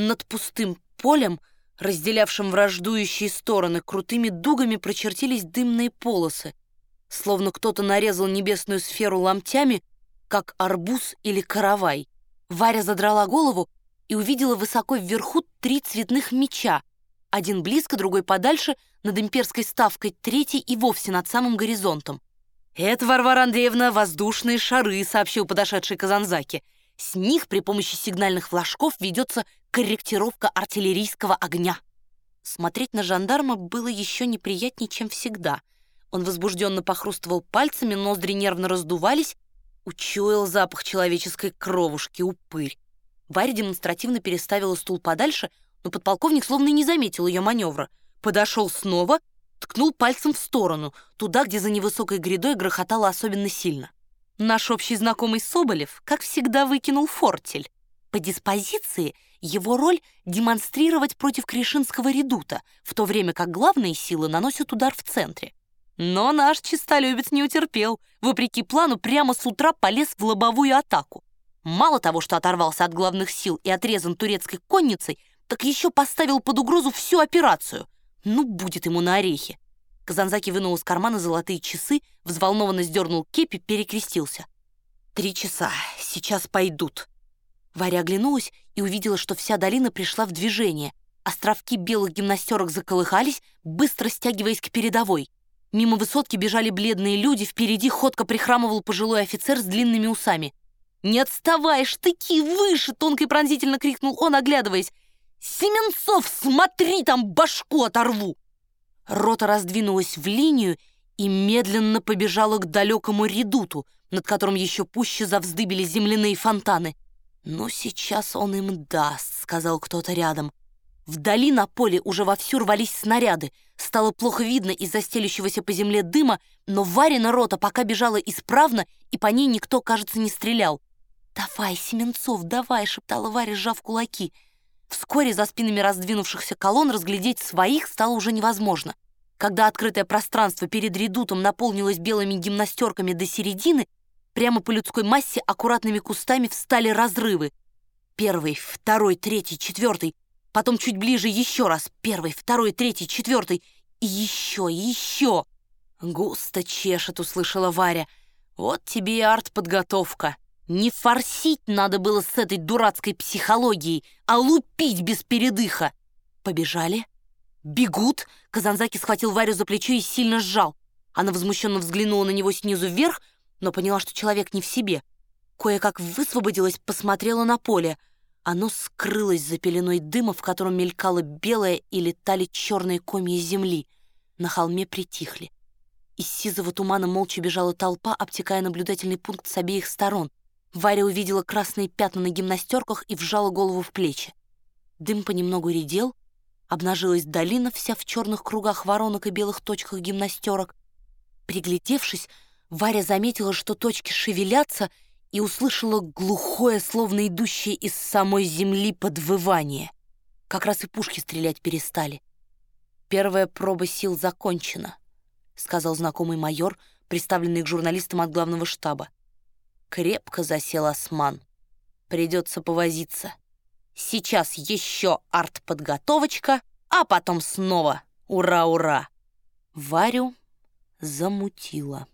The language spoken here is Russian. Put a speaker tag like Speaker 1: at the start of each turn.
Speaker 1: Над пустым полем, разделявшим враждующие стороны, крутыми дугами прочертились дымные полосы, словно кто-то нарезал небесную сферу ломтями, как арбуз или каравай. Варя задрала голову и увидела высоко вверху три цветных меча, один близко, другой подальше, над имперской ставкой, третий и вовсе над самым горизонтом. «Это, Варвара Андреевна, воздушные шары», — сообщил подошедший Казанзаки. «С них при помощи сигнальных флажков ведется корректировка артиллерийского огня». Смотреть на жандарма было еще неприятнее, чем всегда. Он возбужденно похрустывал пальцами, ноздри нервно раздувались, учуял запах человеческой кровушки, упырь. Варя демонстративно переставила стул подальше, но подполковник словно и не заметил ее маневра. Подошел снова, ткнул пальцем в сторону, туда, где за невысокой грядой грохотало особенно сильно. Наш общий знакомый Соболев, как всегда, выкинул фортель. По диспозиции его роль — демонстрировать против Кришинского редута, в то время как главные силы наносят удар в центре. Но наш чистолюбец не утерпел. Вопреки плану, прямо с утра полез в лобовую атаку. Мало того, что оторвался от главных сил и отрезан турецкой конницей, так еще поставил под угрозу всю операцию. Ну, будет ему на орехи. Казанзаки вынул из кармана золотые часы, взволнованно сдернул кепи, перекрестился. «Три часа. Сейчас пойдут». Варя оглянулась и увидела, что вся долина пришла в движение. Островки белых гимнастерок заколыхались, быстро стягиваясь к передовой. Мимо высотки бежали бледные люди, впереди ходко прихрамывал пожилой офицер с длинными усами. «Не отставай, штыки выше!» — тонко и пронзительно крикнул он, оглядываясь. «Семенцов, смотри, там башку оторву!» Рота раздвинулась в линию и медленно побежала к далекому редуту, над которым еще пуще завздыбили земляные фонтаны. «Но сейчас он им даст», — сказал кто-то рядом. Вдали на поле уже вовсю рвались снаряды. Стало плохо видно из-за стелющегося по земле дыма, но Варина рота пока бежала исправно, и по ней никто, кажется, не стрелял. «Давай, Семенцов, давай!» — шептала Варя, сжав кулаки — Вскоре за спинами раздвинувшихся колонн разглядеть своих стало уже невозможно. Когда открытое пространство перед редутом наполнилось белыми гимнастерками до середины, прямо по людской массе аккуратными кустами встали разрывы. Первый, второй, третий, четвертый, потом чуть ближе еще раз. Первый, второй, третий, четвертый и еще, еще. «Густо чешет», — услышала Варя. «Вот тебе и артподготовка». Не форсить надо было с этой дурацкой психологией, а лупить без передыха. Побежали. Бегут. Казанзаки схватил Варю за плечо и сильно сжал. Она возмущенно взглянула на него снизу вверх, но поняла, что человек не в себе. Кое-как высвободилась, посмотрела на поле. Оно скрылось за пеленой дыма, в котором мелькало белое и летали черные комья земли. На холме притихли. Из сизого тумана молча бежала толпа, обтекая наблюдательный пункт с обеих сторон. Варя увидела красные пятна на гимнастерках и вжала голову в плечи. Дым понемногу редел, обнажилась долина вся в черных кругах воронок и белых точках гимнастерок. Приглядевшись, Варя заметила, что точки шевелятся, и услышала глухое, словно идущее из самой земли подвывание. Как раз и пушки стрелять перестали. «Первая проба сил закончена», — сказал знакомый майор, представленный к журналистам от главного штаба. Крепко засел осман. Придется повозиться. Сейчас еще артподготовочка, а потом снова ура-ура. Варю замутила.